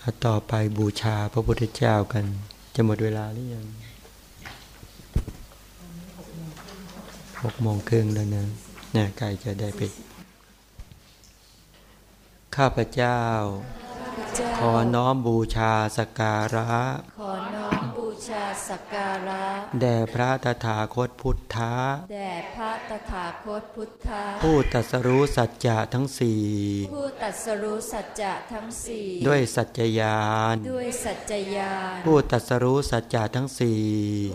เอาต่อไปบูชาพระพุทธเจ้ากัน จะหมดเวลาหรือยังหกโมงครึ่งแล้วนะเนี่ยใกล้จะได้ไป ข้าพเจ้า ขอน้อมบูชาสกการะขอน้อมบู ชาสักการะ แด่พระตถาคตพุทธะ แด่พระตถาคตพุทธะ ผู้ตรัสรู้สัจจะทั้งสี่ ผู้ตรัสรู้สัจจะทั้งสี่ ด้วยสัจจญาณ ด้วยสัจจญาณ ผู้ตรัสรู้สัจจะทั้งสี่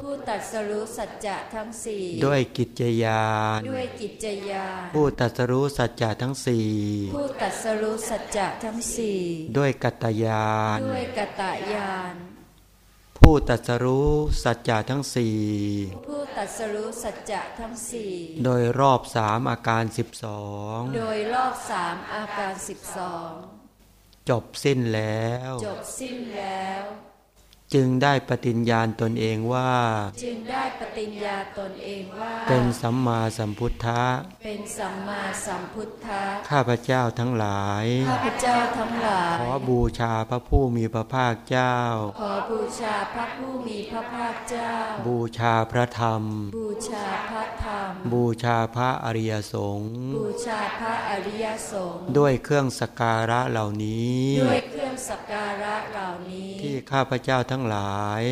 ผู้ตรัสรู้สัจจะทั้งสี่ ด้วยกิจจญาณ ด้วยกิจจญาณ ผู้ตรัสรู้สัจจะทั้งสี่ ผู้ตรัสรู้สัจจะทั้งสี่ ด้วยกัตตญาณ ด้วยกตญาณ ผู้ตรัสรู้สัจจะทั้งสี่ผู้ตรัสรู้สัจจะทั้งสี่โดยรอบสามอาการสิบสองโดยรอบสามอาการสิบสองจบสิ้นแล้ว จบสิ้นแล้ว จึงได้ปฏิญญาณตนเองว่า จึงได้ปฏิญญาตนเองว่า เป็นสัมมาสัมพุทธะ เป็นสัมมาสัมพุทธะ ข้าพเจ้าทั้งหลาย ข้าพเจ้าทั้งหลาย ขอบูชาพระผู้มีพระภาคเจ้า ขอบูชาพระผู้มีพระภาคเจ้า บูชาพระธรรม บูชาพระธรรม บูชาพระอริยสงฆ์ บูชาพระอริยสงฆ์ ด้วยเครื่องสกการะเหล่านี้ด้วยเครื่อง สักการะเหล่านี้ ที่ข้าพเจ้าทั้งหลาย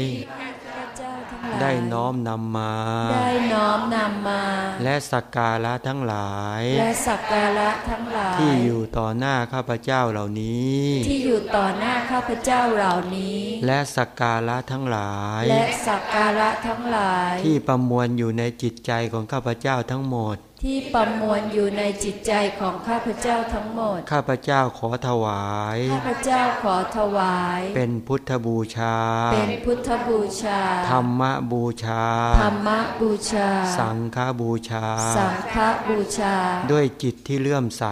ข้าพเจ้าทั้งหลาย ได้น้อมนำมา ได้น้อมนำมา และสักการะทั้งหลาย และสักการะทั้งหลาย ที่อยู่ต่อหน้าข้าพเจ้าเหล่านี้ ที่อยู่ต่อหน้าข้าพเจ้าเหล่านี้ และสักการะทั้งหลาย และสักการะทั้งหลาย ที่ประมวลอยู่ในจิตใจของข้าพเจ้าทั้งหมด ที่ประมวลอยู่ในจิตใจของข้าพเจ้าทั้งหมด ข้าพเจ้าขอถวาย ข้าพเจ้าขอถวาย เป็นพุทธบูชา เป็นพุทธบูชา ธรรมบูชา ธรรมบูชา สังฆบูชา สังฆบูชา ด้วยจิตที่เลื่อมใส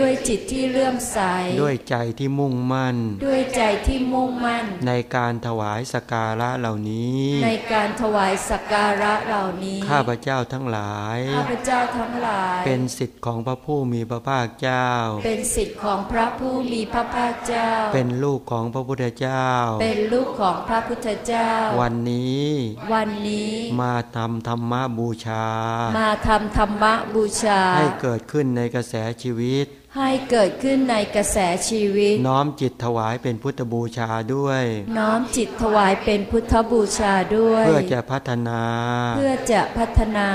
ด้วยจิตที่เลื่อมใส ด้วยใจที่มุ่งมั่น ด้วยใจที่มุ่งมั่น ในการถวายสกการะเหล่านี้ ในการถวายสักการะเหล่านี้ ข้าพเจ้าทั้งหลาย ข้าพเจ้าทั้งหลาย เป็นสิทธิ์ของพระผู้มีพระภาคเจ้า เป็นสิทธิ์ของพระผู้มีพระภาคเจ้า เป็นลูกของพระพุทธเจ้า เป็นลูกของพระพุทธเจ้า วันนี้ วันนี้ มาทำธรรมบูชา มาทำธรรมบูชา ให้เกิดขึ้นในกระแสชีวิตให้เกิดขึ้นในกระแสชีวิต น้อมจิตถวายเป็นพุทธบูชาด้วย น้อมจิตถวายเป็นพุทธบูชาด้วย เพื่อจะพัฒนา เพื่อจะพัฒนา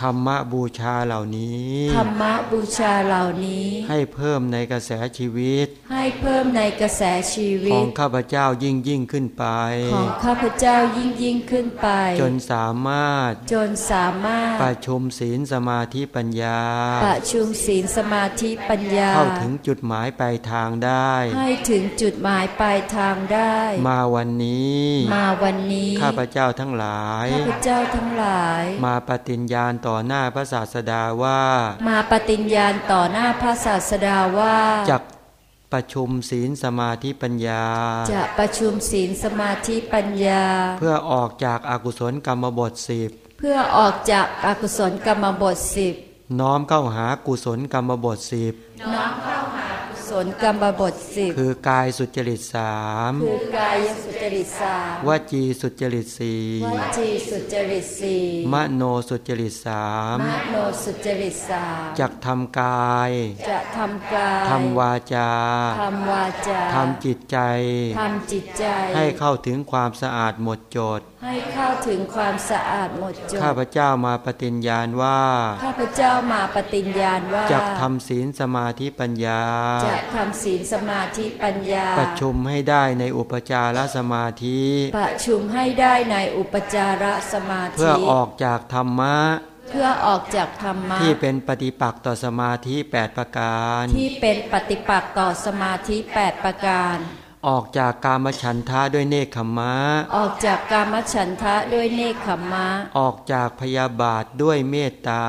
ธรรมบูชาเหล่านี้ ธรรมบูชาเหล่านี้ ให้เพิ่มในกระแสชีวิต ให้เพิ่มในกระแสชีวิขอตงข้าพเจ้ายิ่งยิ่งขึ้นไป ของข้าพเจ้ายิ่งยิ่งขึ้นไป จนสามารถ จนสามารถ ประชุมศีลสมาธิปัญญา ประชุมศีลสมาธิปัญญา เข้าถึงจุดหมายปลายทางได้ ให้ถึงจุดหมายปลายทางได้ มาวันนี้ มาวันนี้ ข้าพเจ้าทั้งหลาย ข้าพเจ้าทั้งหลาย มาปฏิญญาณต่อหน้าพระศาสดาว่า มาปฏิญญาณต่อหน้าพระศาสดาว่าจักประชุมศีลสมาธิปัญญา จะประชุมศีลสมาธิปัญญา เพื่อออกจากอากุศลกรรมบทสิบเพื่อออกจากอกุศลกรรมบทสิบน้อมเข้าหากุศลกรรมบทสิบน้อมเข้าหากุ ศลกรรมบทสิบคือกายสุจริตสามคือกายสุจริตสามวจีสุจริตสี่วจีสุจริตสี่มโนสุจริตสามมโนสุจริตสามจักทำกายจะทำกายทำวาจาทำวาจาทำจิตใจทำจิตใจ ให้เข้าถึงความสะอาดหมดจด ให้เข้าถึงความสะอาดหมดจดข้าพเจ้ามาปฏิญญาณว่า ข้าพเจ้ามาปฏิญญาณว่าจักทำศีลสมาธิปัญญา จะทำศีลสมาธิปัญญา ประชุมให้ได้ในอุปจารสมาธิ ประชุมให้ได้ในอุปจารสมาธิ เพื่อออกจากธรรมะเพื่อออกจากธรรมะที่เป็นปฏิปักษ์ต่อสมาธิ 8 ประการ ที่เป็นปฏิปักษ์ต่อสมาธิ 8 ประการ ออกจากกามฉันทะด้วยเนคขมมะ ออกจากกามฉันทะด้วยเนคขมมะ ออกจากพยาบาทด้วยเมตตา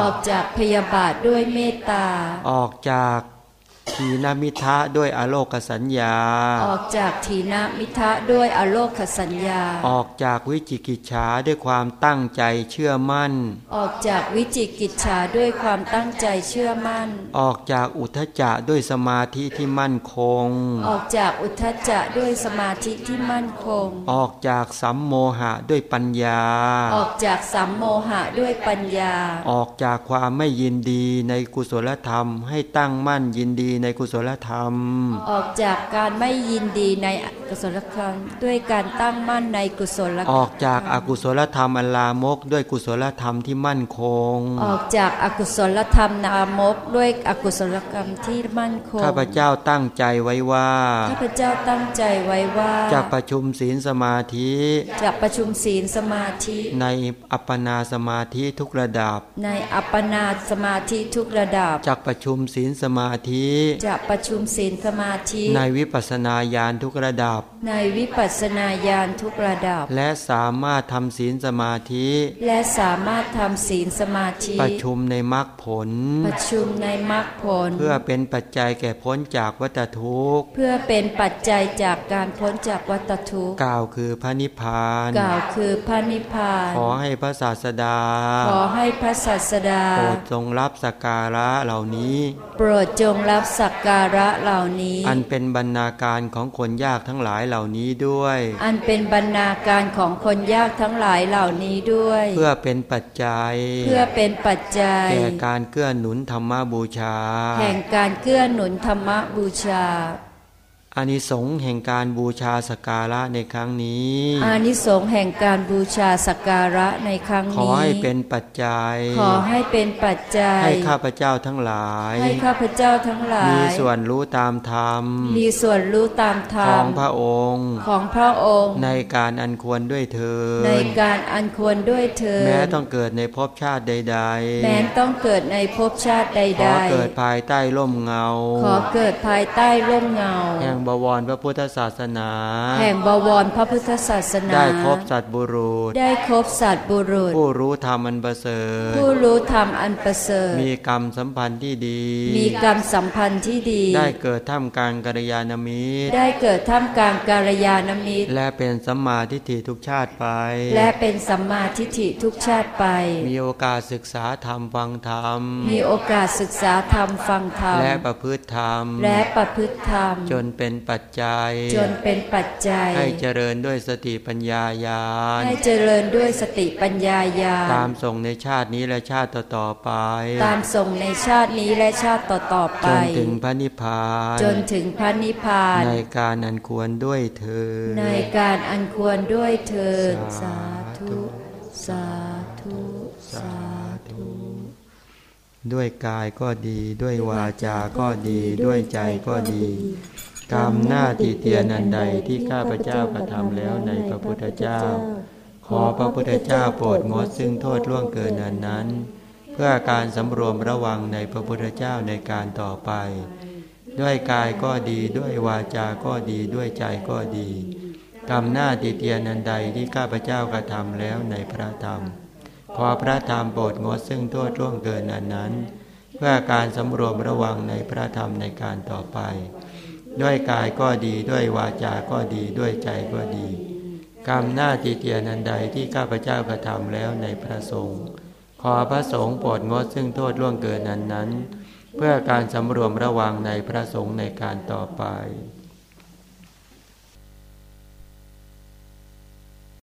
ออกจากพยาบาทด้วยเมตตา ออกจาก ทีนามิทะด้วยอโลกสัญญา ออกจากทีนามิทะด้วยอโลคสัญญา ออกจากวิจิกิจฉาด้วยความตั้งใจเชื่อมั่น ออกจากวิจิกิจฉาด้วยความตั้งใจเชื่อมั่น ออกจากอุทจจะด้วยสมาธิที่มั่นคง ออกจากอุทธัจจะด้วยสมาธิที่มั่นคง ออกจากสัมโมหะด้วยปัญญา ออกจากสัมโมหะด้วยปัญญา ออกจากความไม่ยินดีในกุศลธรรมให้ตั้งมั่นยินดีในกุศลธรรม ออกจากการไม่ยินดีใน กุศลธรรม ด้วยการตั้งมั่นในกุศลธรรมออกจากอากุศลธรรมอันลามก ด้วยกุศลธรรมที่มั่นคง ออกจากอากุศลธรรมนามก ด้วยอกุศลกรรมที่มั่นคงข้าพเจ้าตั้งใจไว้ว่าข้าพเจ้าตั้งใจไว้ว่าจากประชุมศีลสมาธิจะประชุมศีลสมาธิ ในอัปปนาสมาธิทุกระดับ ในอัปปนาสมาธิทุกระดับจากประชุมศีลสมาธิจะประชุมศีลสมาธิ ในวิปัสสนาญาณทุกระดับในวิปัสสนาญาณทุกระดับ และสามารถทำศีลสมาธิ และสามารถทำศีลสมาธิ ประชุมในมรรคผล ประชุมในมรรคผล เพื่อเป็นปัจจัยแก่พ้นจากวัฏทุกข์ เพื่อเป็นปัจจัยจากการพ้นจากวัฏทุกข์ กล่าวคือพระนิพพาน กล่าวคือพระนิพพาน ขอให้พระศาสดา ขอให้พระศาสดา โปรดทรงรับสักการะเหล่านี้ โปรดจงรับสักการะเหล่านี้ อันเป็นบรรณาการของคนยากทั้งหลายเหล่านี้ด้วย อันเป็นบรรณาการของคนยากทั้งหลายเหล่านี้ด้วย เพื่อเป็นปัจจัย เพื่อเป็นปัจจัย แก่การเกื้อหนุนธรรมบูชา แห่งการเกื้อหนุนธรรมบูชา อานิสงส์แห่งการบูชาสักการะในครั้งนี้ อานิสงส์แห่งการบูชาสักการะในครั้งขอนี้ให้เป็นปัจจัย ขอให้เป็นปัจจัย ให้ข้าพเจ้าทั้งหลาย ให้ข้าพเจ้าทั้งหลาย มีส่วนรู้ตามธรรม มีส่วนรู้ตามธรขรอมงพระองค์ ของพระองค์ ในการอันควรด้วยเธอญในการอันควรด้วยเธอญแม้ต้องเกิดในภพชาติใดแม้ต้องเกิดในภพชาติใๆขดอเกิดภายใต้ร่มเงาๆขอเกิดภายใต้ร่มเงาแห่งบวรพระพุทธศาสนา แห่งบวรพระพุทธศาสนา ได้ครบสัตว์บุรุษ ได้ครบสัตว์บุรุษ ผู้รู้ธรรมอันประเสริฐ ผู้รู้ธรรมอันประเสริฐ มีกรรมสัมพันธ์ที่ดี มีกรรมสัมพันธ์ที่ดี ได้เกิดท่ามกลางกัลยาณมิตร ได้เกิดท่ามกลางกาลยานมิตร และเป็นสัมมาทิฏฐิทุกชาติไป และเป็นสัมมาทิฏฐิทุกชาติไป มีโอกาสศึกษาธรรมฟังธรรม มีโอกาสศึกษาธรรมฟังธรรม และประพฤติธรรม และประพฤติธรรม จนเป็นปัจจัย จนเป็นปัจจัย ให้เจริญด้วยสติปัญญาญาณให้เจริญด้วยสติปัญญาญาณตามส่งในชาตินี้และชาติต่อๆไป ตามส่งในชาตินี้และชาติต่อๆไป จนถึงพระนิพพาน จนถึงพระนิพพาน ในการอันควรด้วยเธอญในการอันควรด้วยเถิดสาสาธุธุ สาธุ สาธุด้วยกายก็ดี ด้วยวาจาก็ดี ด้วยใจก็ดี กรรมหน้าที่เตียนันใดที่ข้าพเจ้ากระทำแล้วในพระพุทธเจ้า ขอพระพุทธเจ้าโปรดงดซึ่งโทษล่วงเกินอันนั้น เพื่อการสำรวมระวังในพระพุทธเจ้าในการต่อไป ด้วยกายก็ดีด้วยวาจาก็ดีด้วยใจก็ดี กรรมหน้าติเตียนันใดที่ข้าพเจ้ากระทำแล้วในพระธรรม ขอพระธรรมโปรดงดซึ่งโทษร่วงเกินอันนั้น เพื่อการสำรวมระวังในพระธรรมในการต่อไป ด้วยกายก็ดีด้วยวาจาก็ดีด้วยใจก็ดี กรรมหน้าติเตียนันใดที่ข้าพเจ้ากระทำแล้วในพระสงฆ์ขอพระสงฆ์โปรดงดซึ่งโทษล่วงเกินนั้นนั้น เพื่อการสำรวมระวังในพระสงฆ์ในการต่อไป